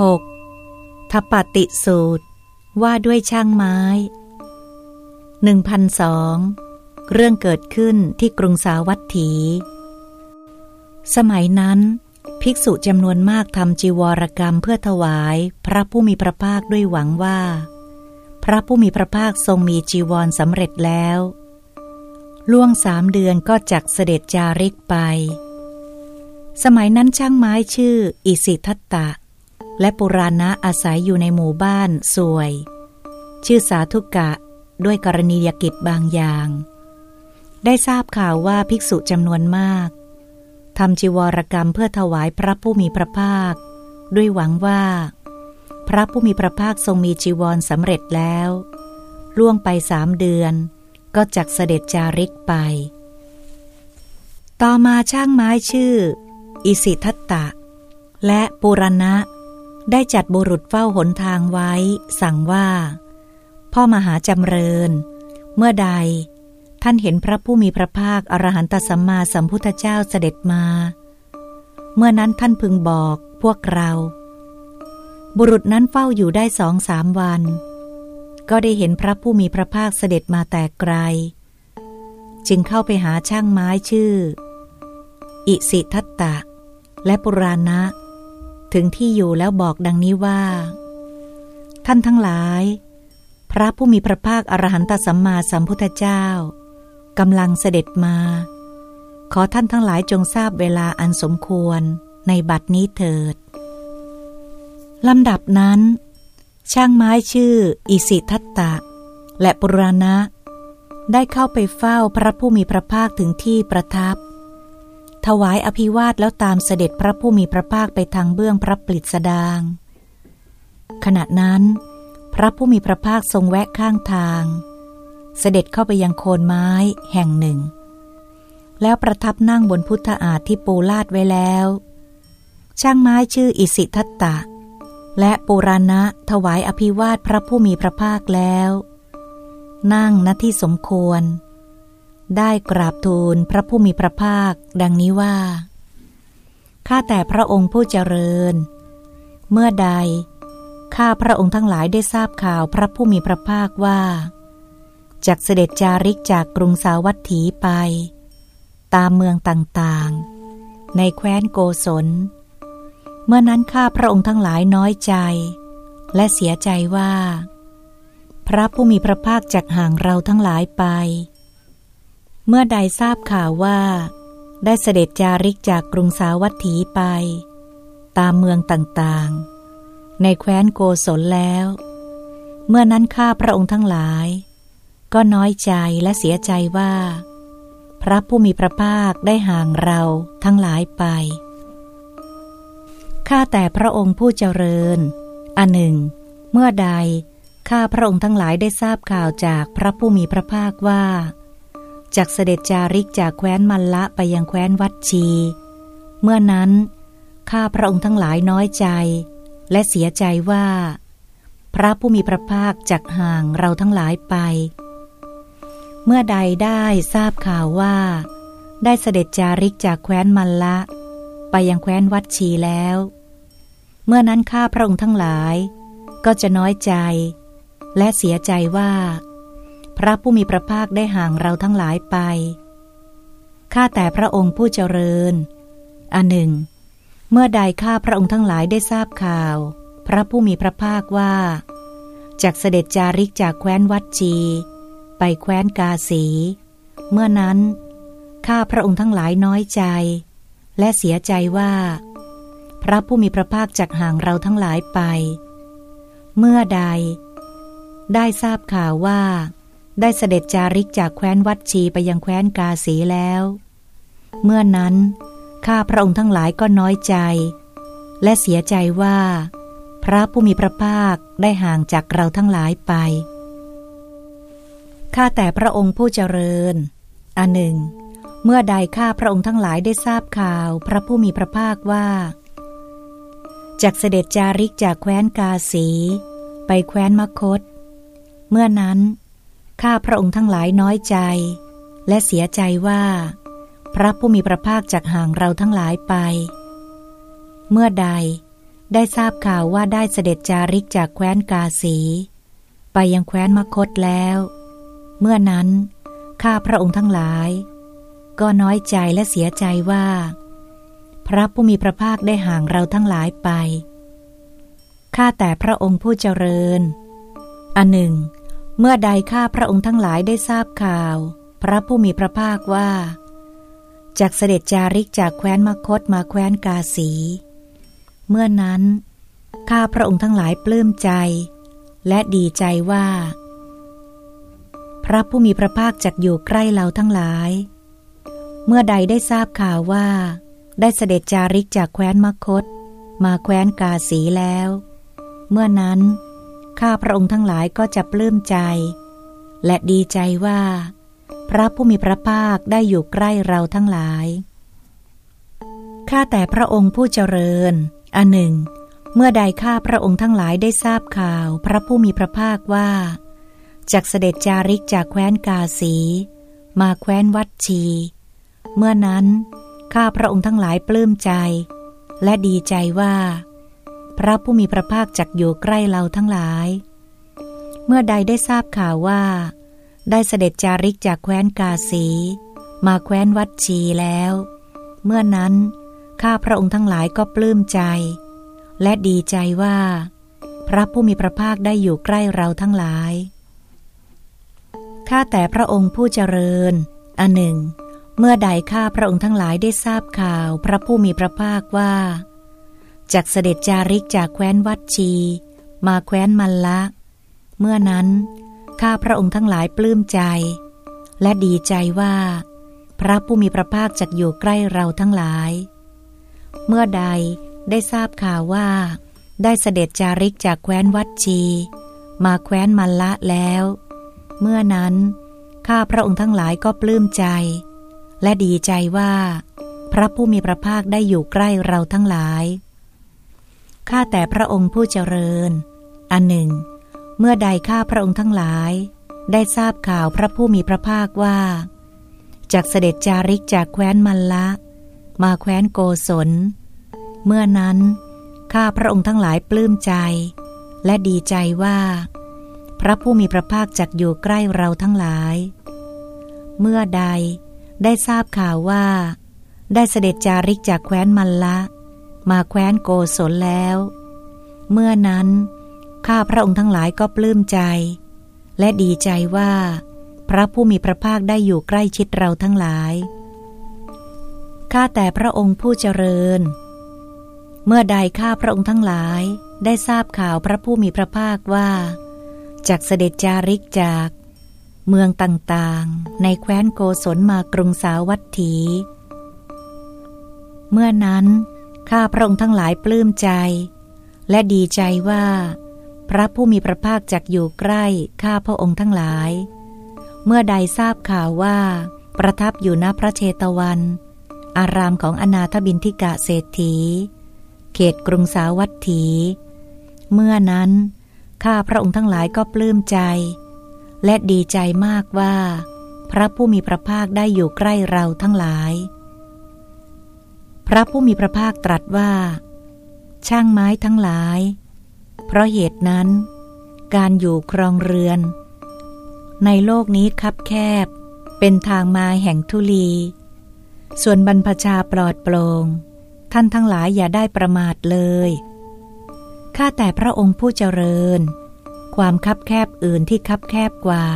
6. ทปติสูตร ว่าด้วยช่างไม้ 1002 เรื่องเกิดขึ้นที่กรุงสาวัตถี สมัยนั้น ภิกษุจำนวนมากทำจีวรกรรมเพื่อถวายพระผู้มีพระภาคด้วยหวังว่า พระผู้มีพระภาคทรงมีจีวรสำเร็จแล้ว ล่วงสามเดือนก็จักเสด็จจาริกไปสมัยนั้นช่างไม้ชื่ออิสิทัตตะ และปุราณะอาศัยอยู่ในหมู่บ้านสวย ชื่อสาธุกะด้วยกรณียกิจบางอย่าง ได้ทราบข่าวว่าภิกษุจำนวนมากทำจีวรกรรมเพื่อถวายพระผู้มีพระภาค ด้วยหวังว่า พระผู้มีพระภาคทรงมีจีวรสำเร็จแล้ว ล่วงไปสามเดือน ก็จักเสด็จจาริกไป ต่อมาช่างไม้ชื่อ อิสิทัตตะ และปุรณะ ได้จัดบุรุษเฝ้าหนทางไว้ สั่งว่า พ่อมหาจำเริญ เมื่อใด ท่านเห็นพระผู้มีพระภาคอรหันตสัมมาสัมพุทธเจ้าเสด็จมา เมื่อนั้นท่านพึงบอกพวกเรา บุรุษนั้นเฝ้าอยู่ได้สองสามวัน ก็ได้เห็นพระผู้มีพระภาคเสด็จมาแต่ไกล จึงเข้าไปหาช่างไม้ชื่อ อิสิทัตตะ และปุราณะ ถึงที่อยู่แล้วบอกดังนี้ว่า ท่านทั้งหลาย พระผู้มีพระภาคอรหันตสัมมาสัมพุทธเจ้ากำลังเสด็จมา ขอท่านทั้งหลายจงทราบเวลาอันสมควรในบัดนี้เถิดลำดับนั้น ช่างไม้ชื่อ อิสิทัตตะ และปุราณะ ได้เข้าไปเฝ้าพระผู้มีพระภาคถึงที่ประทับ ถวายอภิวาทแล้วตามเสด็จพระผู้มีพระภาคไปทางเบื้องพระปลิดสดาง ขณะนั้น พระผู้มีพระภาคทรงแวะข้างทาง เสด็จเข้าไปยังโคนไม้แห่งหนึ่ง แล้วประทับนั่งบนพุทธอาฏที่ปูลาดไว้แล้ว ช่างไม้ชื่ออิสิทัตตะ และปุราณะถวายอภิวาทพระผู้มีพระภาคแล้ว นั่งณที่สมควร ได้กราบทูลพระผู้มีพระภาค ดังนี้ว่า ข้าแต่พระองค์ผู้เจริญ เมื่อใด ข้าพระองค์ทั้งหลายได้ทราบข่าวพระผู้มีพระภาคว่าจากเสด็จจาริกจากกรุงสาวัตถีไป ตามเมืองต่างๆ ในแคว้นโกศล เมื่อนั้นข้าพระองค์ทั้งหลายน้อยใจ และเสียใจว่า พระผู้มีพระภาคจากห่างเราทั้งหลายไป เมื่อใดทราบข่าวว่า ได้เสด็จจาริกจากกรุงสาวัตถีไป ตามเมืองต่างๆ ในแคว้นโกศลแล้ว เมื่อนั้นข้าพระองค์ทั้งหลาย ก็น้อยใจและเสียใจว่า พระผู้มีพระภาคได้ห่างเราทั้งหลายไปข้าแต่พระองค์ผู้เจริญ อันหนึ่ง เมื่อใดข้าพระองค์ทั้งหลายได้ทราบข่าวจากพระผู้มีพระภาคว่า จากเสด็จจาริกจากแคว้นมัลละไปยังแคว้นวัดชี เมื่อนั้น ข้าพระองค์ทั้งหลายน้อยใจ และเสียใจว่า พระผู้มีพระภาคจากห่างเราทั้งหลายไป เมื่อใดได้ทราบข่าวว่า ได้เสด็จจาริกจากแคว้นมัลละ ไปยังแคว้นวัดชีแล้ว เมื่อนั้นข้าพระองค์ทั้งหลาย ก็จะน้อยใจ และเสียใจว่า พระผู้มีพระภาคได้ห่างเราทั้งหลายไป ข้าแต่พระองค์ผู้เจริญ อันหนึ่ง เมื่อใดข้าพระองค์ทั้งหลายได้ทราบข่าว พระผู้มีพระภาคว่าจากเสด็จจาริกจากแคว้นวัดจี ไปแคว้นกาสี เมื่อนั้น ข้าพระองค์ทั้งหลายน้อยใจ และเสียใจว่า พระผู้มีพระภาคจากห่างเราทั้งหลายไป เมื่อใด ได้ทราบข่าวว่า ได้เสด็จจาริกจากแคว้นวัดชีไปยังแคว้นกาสีแล้ว เมื่อนั้นข้าพระองค์ทั้งหลายก็น้อยใจ และเสียใจว่า พระผู้มีพระภาคได้ห่างจากเราทั้งหลายไปข้าแต่พระองค์ผู้เจริญ อันหนึ่ง เมื่อใดข้าพระองค์ทั้งหลายได้ทราบข่าวพระผู้มีพระภาคว่า จากเสด็จจาริกจากแคว้นกาสี ไปแคว้นมคต เมื่อนั้น ข้าพระองค์ทั้งหลายน้อยใจ และเสียใจว่า พระผู้มีพระภาคจากห่างเราทั้งหลายไป เมื่อใดได้ทราบข่าวว่าได้เสด็จจาริกจากแคว้นกาสี ไปยังแคว้นมคตแล้ว เมื่อนั้น ข้าพระองค์ทั้งหลาย ก็น้อยใจและเสียใจว่า พระผู้มีพระภาคได้ห่างเราทั้งหลายไปข้าแต่พระองค์ผู้เจริญ อันหนึ่ง เมื่อใดข้าพระองค์ทั้งหลายได้ทราบข่าว พระผู้มีพระภาคว่า จากเสด็จจาริกจากแคว้นมคตมาแคว้นกาสี เมื่อนั้น ข้าพระองค์ทั้งหลายปลื้มใจ และดีใจว่า พระผู้มีพระภาคจักอยู่ใกล้เราทั้งหลาย เมื่อใดได้ทราบข่าวว่า ได้เสด็จจาริกจากแคว้นมคต มาแคว้นกาสีแล้ว เมื่อนั้น ข้าพระองค์ทั้งหลายก็จะปลื้มใจ และดีใจว่า พระผู้มีพระภาคได้อยู่ใกล้เราทั้งหลาย ข้าแต่พระองค์ผู้เจริญ อันหนึ่ง เมื่อใดข้าพระองค์ทั้งหลายได้ทราบข่าว พระผู้มีพระภาคว่าจากเสด็จจาริกจากแคว้นกาสี มาแคว้นวัดชี เมื่อนั้น ข้าพระองค์ทั้งหลายปลื้มใจ และดีใจว่า พระผู้มีพระภาคจักอยู่ใกล้เราทั้งหลาย เมื่อใดได้ทราบข่าวว่า ได้เสด็จจาริกจากแคว้นกาสี มาแคว้นวัดชีแล้ว เมื่อนั้นข้าพระองค์ทั้งหลายก็ปลื้มใจ และดีใจว่า พระผู้มีพระภาคได้อยู่ใกล้เราทั้งหลายข้าแต่พระองค์ผู้เจริญ อันหนึ่ง เมื่อใดข้าพระองค์ทั้งหลายได้ทราบข่าว พระผู้มีพระภาคว่า จากเสด็จจาริกจากแคว้นวัดชี มาแคว้นมัลละ เมื่อนั้น ข้าพระองค์ทั้งหลายปลื้มใจ และดีใจว่า พระผู้มีพระภาคจักอยู่ใกล้เราทั้งหลาย เมื่อใดได้ทราบข่าวว่า ได้เสด็จจาริกจากแคว้นวัดชี มาแคว้นมัลละแล้ว เมื่อนั้นข้าพระองค์ทั้งหลายก็ปลื้มใจ และดีใจว่า พระผู้มีพระภาคได้อยู่ใกล้เราทั้งหลาย ข้าแต่พระองค์ผู้เจริญ อันหนึ่ง เมื่อใดข้าพระองค์ทั้งหลาย ได้ทราบข่าวพระผู้มีพระภาคว่า จากเสด็จจาริกจากแคว้นมัลละ มาแคว้นโกศล เมื่อนั้น ข้าพระองค์ทั้งหลายปลื้มใจ และดีใจว่า พระผู้มีพระภาคจักอยู่ใกล้เราทั้งหลาย เมื่อใดได้ทราบข่าวว่า ได้เสด็จจาริกจากแคว้นมัลละ มาแคว้นโกศลแล้ว เมื่อนั้น ข้าพระองค์ทั้งหลายก็ปลื้มใจ และดีใจว่า พระผู้มีพระภาคได้อยู่ใกล้ชิดเราทั้งหลาย ข้าแต่พระองค์ผู้เจริญ เมื่อใดข้าพระองค์ทั้งหลายได้ทราบข่าวพระผู้มีพระภาคว่า จากเสด็จจาริกจากเมืองต่างๆ ในแคว้นโกศลมากรุงสาวัตถี เมื่อนั้น ข้าพระองค์ทั้งหลายปลื้มใจ และดีใจว่า พระผู้มีพระภาคจักอยู่ใกล้ข้าพระองค์ทั้งหลาย เมื่อใดทราบข่าวว่า ประทับอยู่ณพระเชตวัน อารามของอนาถบินทิกะเศรษฐี เขตกรุงสาวัตถี เมื่อนั้น ข้าพระองค์ทั้งหลายก็ปลื้มใจ และดีใจมากว่า พระผู้มีพระภาคได้อยู่ใกล้เราทั้งหลาย พระผู้มีพระภาคตรัสว่า ช่างไม้ทั้งหลาย เพราะเหตุนั้น การอยู่ครองเรือน ในโลกนี้คับแคบ เป็นทางมาแห่งทุลี ส่วนบรรพชาปลอดโปรง่งท่านทั้งหลายอย่าได้ประมาทเลยข้าแต่พระองค์ผู้เจริญ ความคับแคบอื่นที่คับแคบกว่า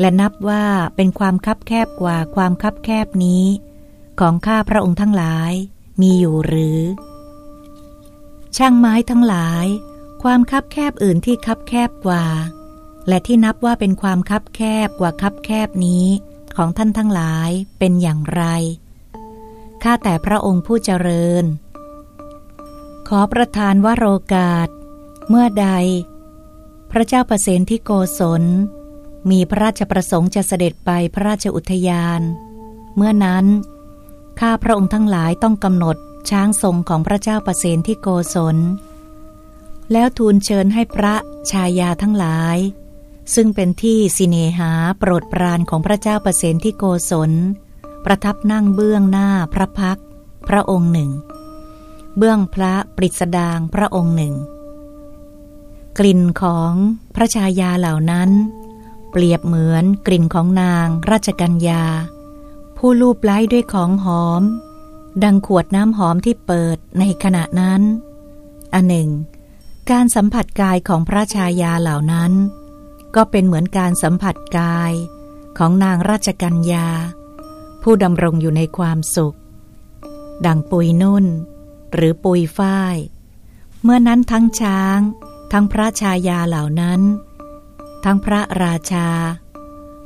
และนับว่าเป็นความคับแคบกว่าความคับแคบนี้ ของข้าพระองค์ทั้งหลาย มีอยู่หรือ ช่างไม้ทั้งหลาย ความคับแคบอื่นที่คับแคบกว่า และที่นับว่าเป็นความคับแคบกว่าคับแคบนี้ ของท่านทั้งหลายเป็นอย่างไร ข้าแต่พระองค์ผู้เจริญ ขอประทานวโรกาส เมื่อใด พระเจ้าประเสนที่โกศลมีพระราชประสงค์จะเสด็จไปพระราชอุทยาน เมื่อนั้น ข้าพระองค์ทั้งหลายต้องกำหนดช้างทรงของพระเจ้าประเสนที่โกศล แล้วทูลเชิญให้พระชายาทั้งหลาย ซึ่งเป็นที่สิเนหาโปรดปรานของพระเจ้าประเสนที่โกศล ประทับนั่งเบื้องหน้าพระพัก พระองค์หนึ่ง เบื้องพระปริศดางพระองค์หนึ่ง กลิ่นของพระชายาเหล่านั้น เปรียบเหมือนกลิ่นของนางราชกัญญา ผู้ลูบไล้ด้วยของหอม ดังขวดน้ำหอมที่เปิดในขณะนั้น อันหนึ่ง การสัมผัสกายของพระชายาเหล่านั้น ก็เป็นเหมือนการสัมผัสกายของนางราชกัญญา ผู้ดำรงอยู่ในความสุข ดังปุยนุ่น หรือปุยฝ้าย เมื่อนั้นทั้งช้าง ทั้งพระชายาเหล่านั้น ทั้งพระราชา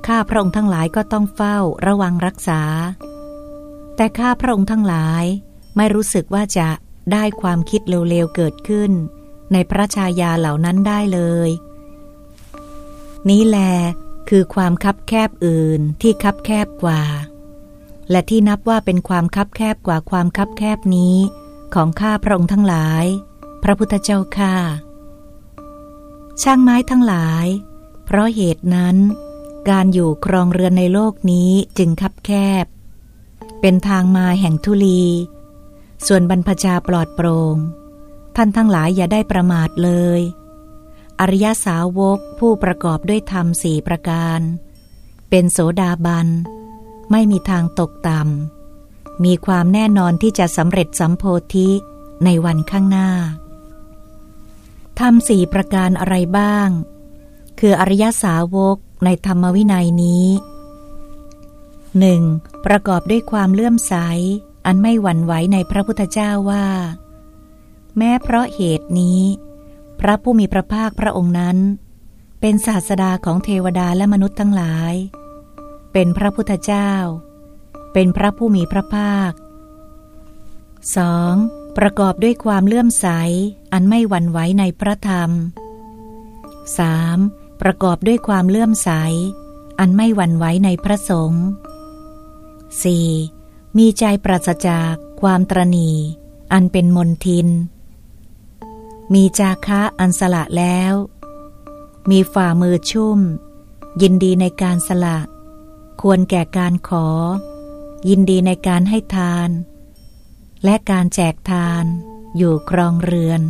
ข้าพระองค์ทั้งหลายก็ต้องเฝ้าระวังรักษา แต่ข้าพระองค์ทั้งหลายไม่รู้สึกว่าจะได้ความคิดเร็วๆเกิดขึ้น ในพระชายาเหล่านั้นได้เลย นี้แลคือความคับแคบอื่นที่คับแคบกว่า และที่นับว่าเป็นความคับแคบกว่าความคับแคบนี้ ของข้าพระองค์ทั้งหลาย พระพุทธเจ้าข้าช่างไม้ทั้งหลาย เพราะเหตุนั้น การอยู่ครองเรือนในโลกนี้จึงคับแคบ เป็นทางมาแห่งทุลี ส่วนบรรพชาปลอดโปรง่งท่านทั้งหลายอย่าได้ประมาทเลย อริยสาวกผู้ประกอบด้วยธรรมสี่ประการ เป็นโสดาบัน ไม่มีทางตกต่ำ มีความแน่นอนที่จะสำเร็จสัมโพธิในวันข้างหน้าธรรมสี่ประการอะไรบ้าง คืออริยสาวก ในธรรมวินัยนี้หนึ่งประกอบด้วยความเลื่อมใส อันไม่หวั่นไหวในพระพุทธเจ้าว่า แม้เพราะเหตุนี้ พระผู้มีพระภาคพระองค์นั้น เป็นศาสดาของเทวดาและมนุษย์ทั้งหลาย เป็นพระพุทธเจ้า เป็นพระผู้มีพระภาค 2. ประกอบด้วยความเลื่อมใส อันไม่หวั่นไหวในพระธรรม 3. ประกอบด้วยความเลื่อมใส อันไม่หวั่นไหวในพระสงฆ์ 4. มีใจปราศจากความตรณีอันเป็นมนทิน มีจาคะอันสละแล้ว มีฝ่ามือชุ่ม ยินดีในการสละ ควรแก่การขอ ยินดีในการให้ทาน และการแจกทานอยู่ครองเรือน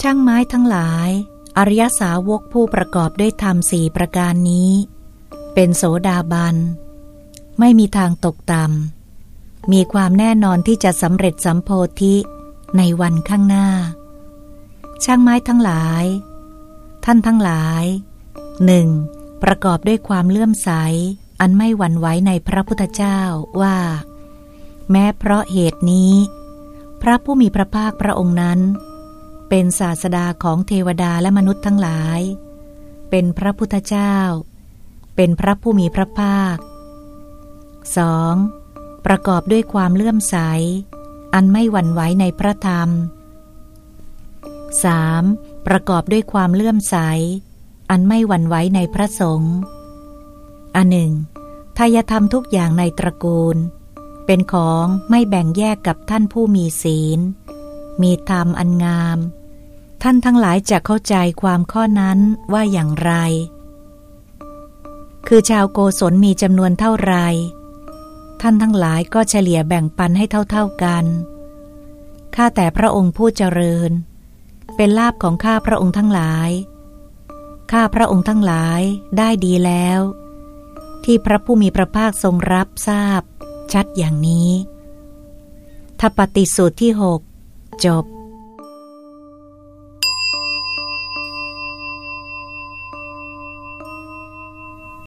ช่างไม้ทั้งหลาย อริยสาวกผู้ประกอบด้วยธรรมสี่ประการนี้ เป็นโสดาบัน ไม่มีทางตกต่ำมีความแน่นอนที่จะสำเร็จสัมโพธิในวันข้างหน้า ช่างไม้ทั้งหลาย ท่านทั้งหลายหนึ่งประกอบด้วยความเลื่อมใส อันไม่หวั่นไหวในพระพุทธเจ้าว่า แม้เพราะเหตุนี้ พระผู้มีพระภาคพระองค์นั้น เป็นศาสดาของเทวดาและมนุษย์ทั้งหลาย เป็นพระพุทธเจ้า เป็นพระผู้มีพระภาค 2. ประกอบด้วยความเลื่อมใส อันไม่หวั่นไหวในพระธรรม 3. ประกอบด้วยความเลื่อมใส อันไม่หวั่นไหวในพระสงฆ์อันหนึ่งทายธรรมทุกอย่างในตระกูล เป็นของไม่แบ่งแยกกับท่านผู้มีศีล มีธรรมอันงาม ท่านทั้งหลายจะเข้าใจความข้อนั้นว่าอย่างไร คือชาวโกศลมีจำนวนเท่าไร ท่านทั้งหลายก็เฉลี่ยแบ่งปันให้เท่า ๆกัน ข้าแต่พระองค์ผู้เจริญ เป็นลาบของข้าพระองค์ทั้งหลาย ข้าพระองค์ทั้งหลายได้ดีแล้ว ที่พระผู้มีพระภาคทรงรับทราบ ชัดอย่างนี้ทปฏิสูตรที่หก จบ